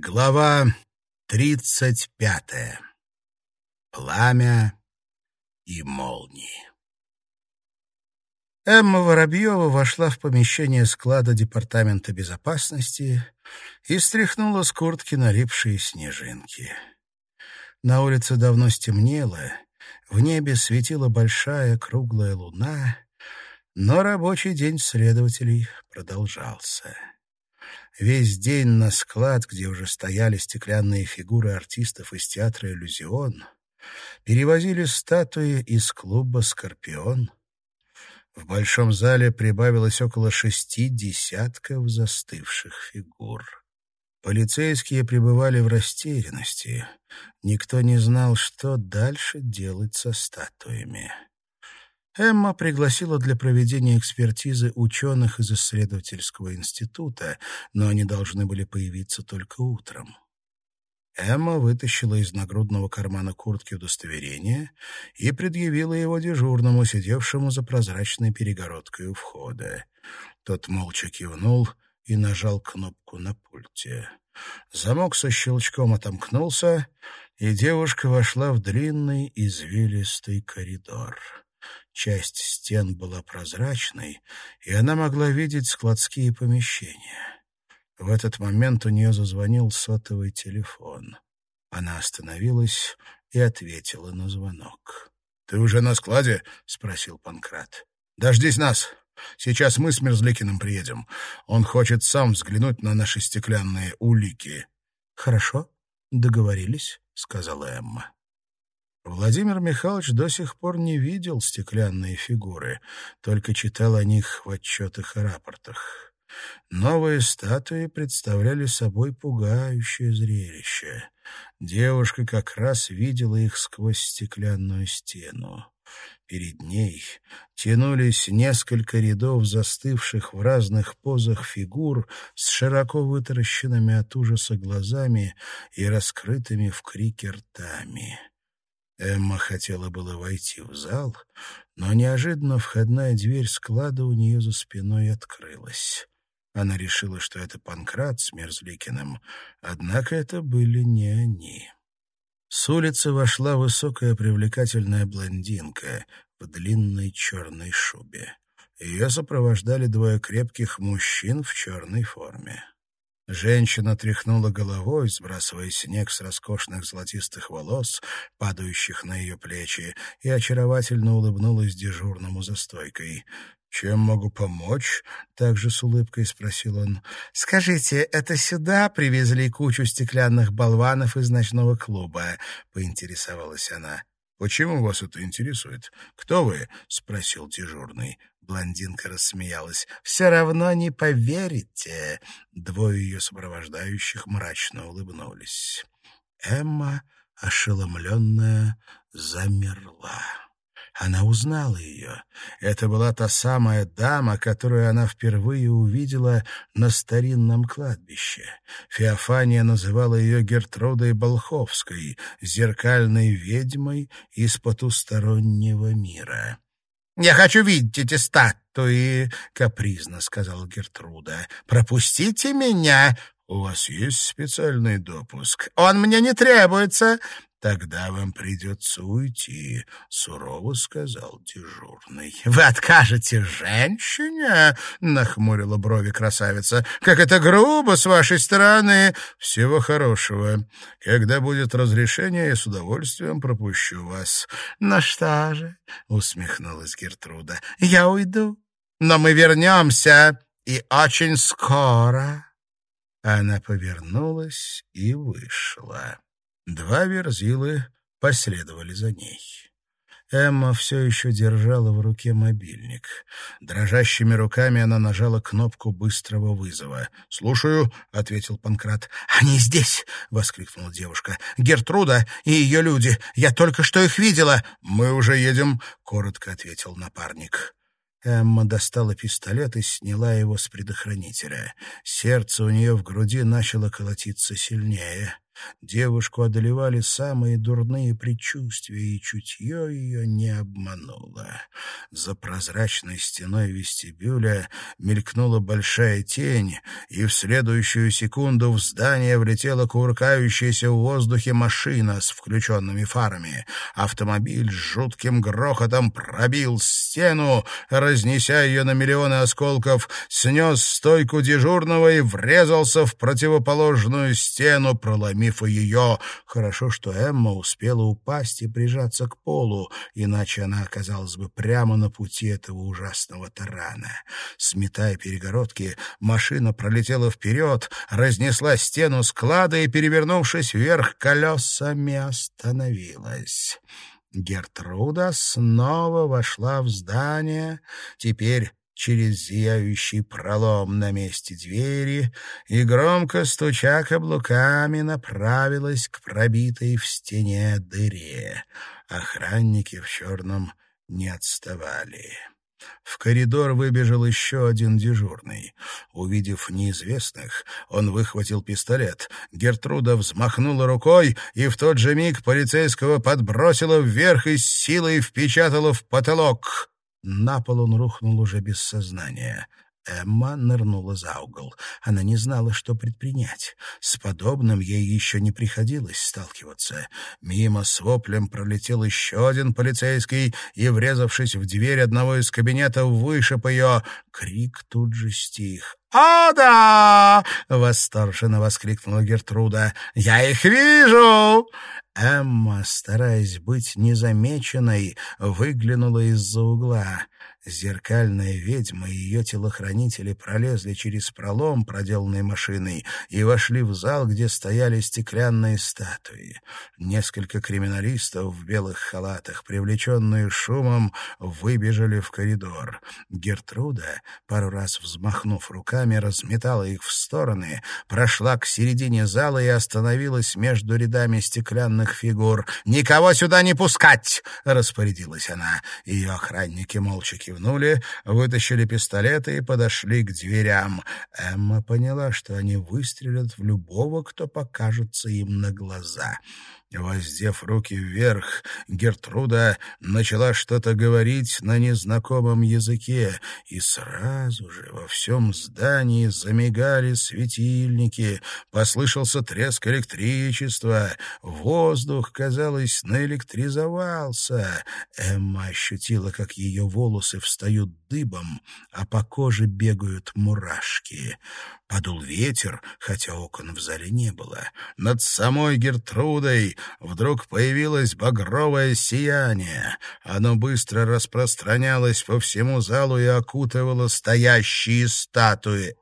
Глава тридцать пятая. Пламя и молнии. Эмма Воробьева вошла в помещение склада Департамента безопасности и стряхнула с куртки налипшие снежинки. На улице давно стемнело, в небе светила большая круглая луна, но рабочий день следователей продолжался. Весь день на склад, где уже стояли стеклянные фигуры артистов из театра «Иллюзион», перевозили статуи из клуба «Скорпион». В большом зале прибавилось около шести десятков застывших фигур. Полицейские пребывали в растерянности. Никто не знал, что дальше делать со статуями. Эмма пригласила для проведения экспертизы ученых из исследовательского института, но они должны были появиться только утром. Эмма вытащила из нагрудного кармана куртки удостоверение и предъявила его дежурному, сидевшему за прозрачной перегородкой у входа. Тот молча кивнул и нажал кнопку на пульте. Замок со щелчком отомкнулся, и девушка вошла в длинный извилистый коридор. Часть стен была прозрачной, и она могла видеть складские помещения. В этот момент у нее зазвонил сотовый телефон. Она остановилась и ответила на звонок. — Ты уже на складе? — спросил Панкрат. — Дождись нас. Сейчас мы с Мерзликиным приедем. Он хочет сам взглянуть на наши стеклянные улики. — Хорошо, договорились, — сказала Эмма. Владимир Михайлович до сих пор не видел стеклянные фигуры, только читал о них в отчетах и рапортах. Новые статуи представляли собой пугающее зрелище. Девушка как раз видела их сквозь стеклянную стену. Перед ней тянулись несколько рядов застывших в разных позах фигур с широко вытаращенными от ужаса глазами и раскрытыми в крике ртами. Эмма хотела было войти в зал, но неожиданно входная дверь склада у нее за спиной открылась. Она решила, что это Панкрат с Мерзликиным, однако это были не они. С улицы вошла высокая привлекательная блондинка в длинной черной шубе. Ее сопровождали двое крепких мужчин в черной форме. Женщина тряхнула головой, сбрасывая снег с роскошных золотистых волос, падающих на ее плечи, и очаровательно улыбнулась дежурному за стойкой. «Чем могу помочь?» — также с улыбкой спросил он. «Скажите, это сюда привезли кучу стеклянных болванов из ночного клуба?» — поинтересовалась она. «Почему вас это интересует? Кто вы?» — спросил дежурный. Блондинка рассмеялась. «Все равно не поверите!» Двое ее сопровождающих мрачно улыбнулись. Эмма, ошеломленная, замерла. Она узнала ее. Это была та самая дама, которую она впервые увидела на старинном кладбище. Феофания называла ее Гертрудой Болховской, зеркальной ведьмой из потустороннего мира. «Я хочу видеть эти статуи», — капризно сказала Гертруда. «Пропустите меня». «У вас есть специальный допуск?» «Он мне не требуется. «Тогда вам придется уйти», — сурово сказал дежурный. «Вы откажете женщине?» — нахмурила брови красавица. «Как это грубо с вашей стороны!» «Всего хорошего. Когда будет разрешение, я с удовольствием пропущу вас». «Ну что же?» — усмехнулась Гертруда. «Я уйду, но мы вернемся, и очень скоро». Она повернулась и вышла. Два верзилы последовали за ней. Эмма все еще держала в руке мобильник. Дрожащими руками она нажала кнопку быстрого вызова. «Слушаю», — ответил Панкрат. «Они здесь!» — воскликнула девушка. «Гертруда и ее люди! Я только что их видела!» «Мы уже едем», — коротко ответил напарник. Эмма достала пистолет и сняла его с предохранителя. Сердце у нее в груди начало колотиться сильнее. Девушку одолевали самые дурные предчувствия, и чутье ее не обмануло. За прозрачной стеной вестибюля мелькнула большая тень, и в следующую секунду в здание влетела кувыркающаяся в воздухе машина с включенными фарами. Автомобиль с жутким грохотом пробил стену, разнеся ее на миллионы осколков, снес стойку дежурного и врезался в противоположную стену, проломив мифа ее. Хорошо, что Эмма успела упасть и прижаться к полу, иначе она оказалась бы прямо на пути этого ужасного тарана. Сметая перегородки, машина пролетела вперед, разнесла стену склада и, перевернувшись вверх колесами, остановилась. Гертруда снова вошла в здание, теперь через зияющий пролом на месте двери и, громко стуча каблуками, направилась к пробитой в стене дыре. Охранники в черном не отставали. В коридор выбежал еще один дежурный. Увидев неизвестных, он выхватил пистолет. Гертруда взмахнула рукой, и в тот же миг полицейского подбросила вверх и с силой впечатала в потолок. На пол он рухнул уже без сознания. Эмма нырнула за угол. Она не знала, что предпринять. С подобным ей еще не приходилось сталкиваться. Мимо с воплем пролетел еще один полицейский и, врезавшись в дверь одного из кабинетов, вышиб ее. Крик тут же стих. «О, да!» — восторженно воскликнула Гертруда. «Я их вижу!» Эмма, стараясь быть незамеченной, выглянула из-за угла. Зеркальная ведьма и ее телохранители пролезли через пролом, проделанный машиной, и вошли в зал, где стояли стеклянные статуи. Несколько криминалистов в белых халатах, привлеченные шумом, выбежали в коридор. Гертруда, пару раз взмахнув руками, разметала их в стороны, прошла к середине зала и остановилась между рядами стеклянных фигур. «Никого сюда не пускать!» — распорядилась она. Ее охранники молча кивнули, вытащили пистолеты и подошли к дверям. Эмма поняла, что они выстрелят в любого, кто покажется им на глаза. Воздев руки вверх, Гертруда начала что-то говорить на незнакомом языке, и сразу же во всем здании замигали светильники, послышался треск электричества, воздух, казалось, наэлектризовался. Эмма ощутила, как ее волосы встают дыбом, а по коже бегают мурашки. Подул ветер, хотя окон в зале не было. Над самой Гертрудой вдруг появилось багровое сияние. Оно быстро распространялось по всему залу и окутывало стоящие статуи.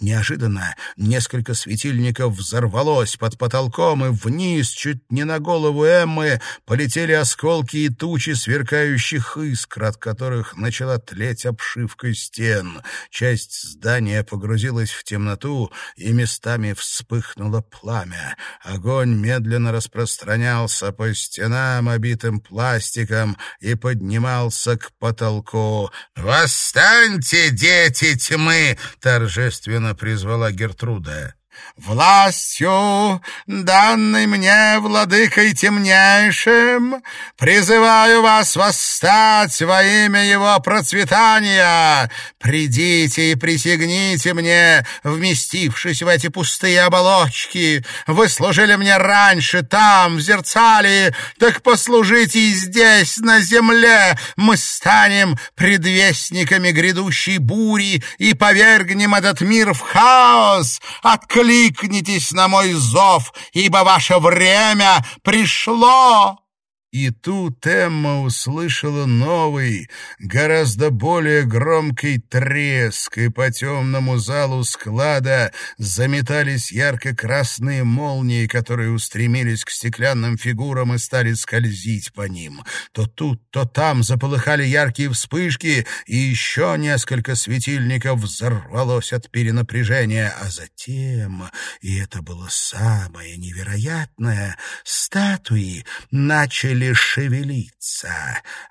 Неожиданно несколько светильников взорвалось под потолком, и вниз, чуть не на голову Эммы, полетели осколки и тучи сверкающих искр, от которых начала тлеть обшивка стен. Часть здания погрузилась в темноту, и местами вспыхнуло пламя. Огонь медленно распространялся по стенам, обитым пластиком, и поднимался к потолку. «Восстаньте, дети тьмы!» — торжественно призвала Гертруда властью, данной мне владыкой темнейшим, призываю вас восстать во имя его процветания. Придите и присягните мне, вместившись в эти пустые оболочки. Вы служили мне раньше там, в Зерцалии, так послужите и здесь, на земле. Мы станем предвестниками грядущей бури и повергнем этот мир в хаос. Откликнитесь откликнитесь на мой зов, ибо ваше время пришло!» И тут Эмма услышала новый, гораздо более громкий треск, и по темному залу склада заметались ярко-красные молнии, которые устремились к стеклянным фигурам и стали скользить по ним. То тут, то там заполыхали яркие вспышки, и еще несколько светильников взорвалось от перенапряжения, а затем, и это было самое невероятное, статуи начали шевелиться.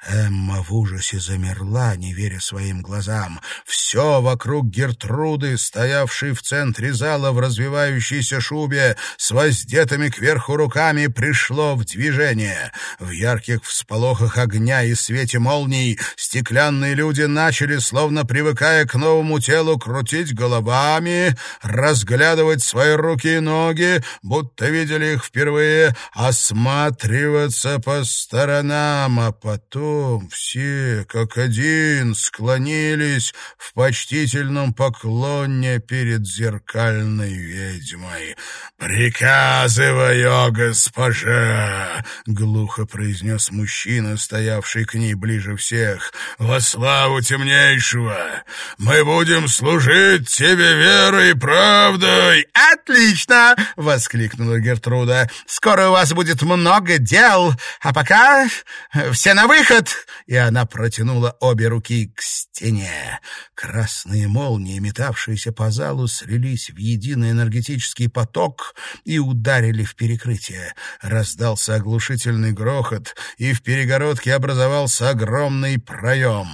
Эмма в ужасе замерла, не веря своим глазам. Все вокруг Гертруды, стоявшей в центре зала в развивающейся шубе, с воздетыми кверху руками, пришло в движение. В ярких всполохах огня и свете молний стеклянные люди начали, словно привыкая к новому телу, крутить головами, разглядывать свои руки и ноги, будто видели их впервые, осматриваться по сторонам, а потом все, как один, склонились в почтительном поклоне перед зеркальной ведьмой. «Приказываю, госпожа!» — глухо произнес мужчина, стоявший к ней ближе всех. «Во славу темнейшего! Мы будем служить тебе верой и правдой!» «Отлично!» — воскликнула Гертруда. «Скоро у вас будет много дел, а пока все на выход!» И она протянула обе руки к стене. Красные молнии, метавшиеся по залу, слились в единый энергетический поток и ударили в перекрытие. Раздался оглушительный грохот, и в перегородке образовался огромный проем.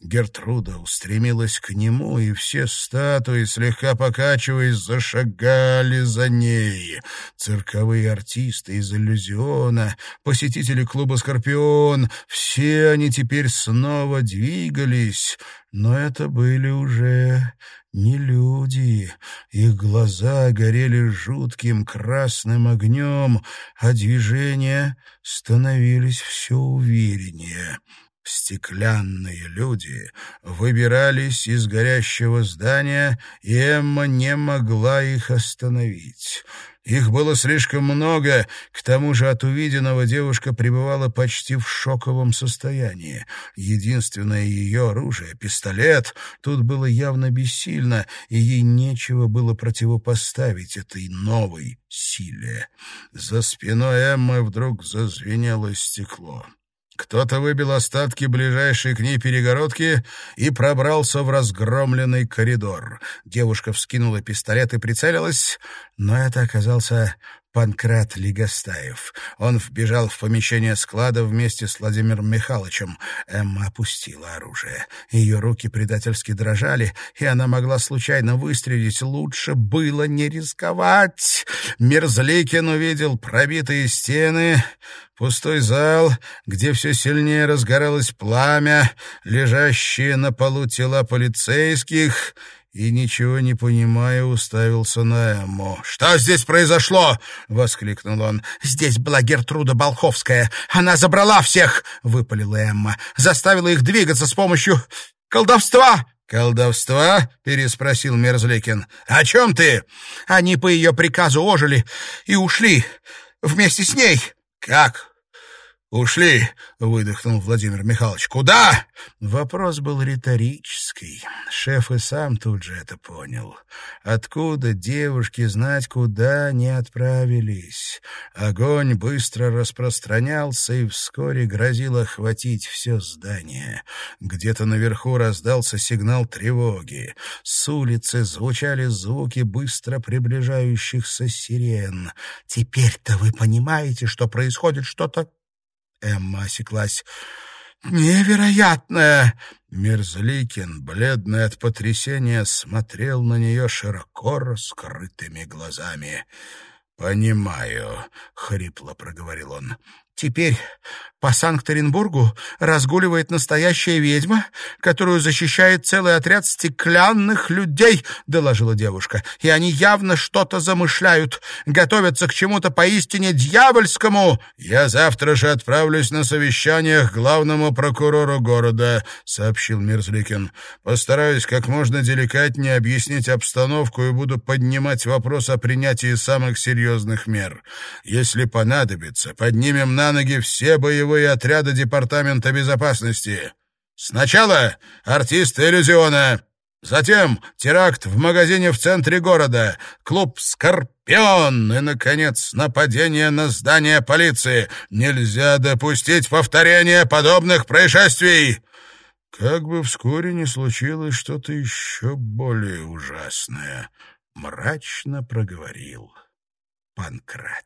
Гертруда устремилась к нему, и все статуи, слегка покачиваясь, зашагали за ней. Цирковые артисты из иллюзиона, посетители клуба «Скорпион» — все они теперь снова двигались, но это были уже не люди. Их глаза горели жутким красным огнем, а движения становились все увереннее. Стеклянные люди выбирались из горящего здания, и Эмма не могла их остановить. Их было слишком много, к тому же от увиденного девушка пребывала почти в шоковом состоянии. Единственное ее оружие, пистолет, тут было явно бессильно, и ей нечего было противопоставить этой новой силе. За спиной Эммы вдруг зазвенело стекло. Кто-то выбил остатки ближайшей к ней перегородки и пробрался в разгромленный коридор. Девушка вскинула пистолет и прицелилась, но это оказался Панкрат Легостаев. Он вбежал в помещение склада вместе с Владимиром Михайловичем. Эмма опустила оружие. Ее руки предательски дрожали, и она могла случайно выстрелить. Лучше было не рисковать. Мерзликин увидел пробитые стены, пустой зал, где все сильнее разгоралось пламя, лежащие на полу тела полицейских — и, ничего не понимая, уставился на Эмму. «Что здесь произошло?» — воскликнул он. «Здесь была Гертруда Болховская. Она забрала всех!» — выпалила Эмма. «Заставила их двигаться с помощью колдовства!» «Колдовства?» — переспросил Мерзликин. «О чем ты?» «Они по ее приказу ожили и ушли вместе с ней». «Как? «Ушли!» — выдохнул Владимир Михайлович. «Куда?» Вопрос был риторический. Шеф и сам тут же это понял. Откуда девушки знать, куда они отправились? Огонь быстро распространялся и вскоре грозил охватить все здание. Где-то наверху раздался сигнал тревоги. С улицы звучали звуки быстро приближающихся сирен. «Теперь-то вы понимаете, что происходит что-то Эмма осеклась. «Невероятное!» Мерзликин, бледный от потрясения, смотрел на нее широко раскрытыми глазами. «Понимаю», — хрипло проговорил он. Теперь по Санкт-Петербургу разгуливает настоящая ведьма, которую защищает целый отряд стеклянных людей, — доложила девушка. И они явно что-то замышляют, готовятся к чему-то поистине дьявольскому. Я завтра же отправлюсь на совещание к главному прокурору города, — сообщил Мерзликин. Постараюсь как можно деликатнее объяснить обстановку и буду поднимать вопрос о принятии самых серьезных мер. Если понадобится, поднимем на на ноги все боевые отряды Департамента безопасности. Сначала артисты иллюзиона, затем теракт в магазине в центре города, клуб «Скорпион» и, наконец, нападение на здание полиции. Нельзя допустить повторения подобных происшествий. Как бы вскоре не случилось что-то еще более ужасное, мрачно проговорил Панкрат.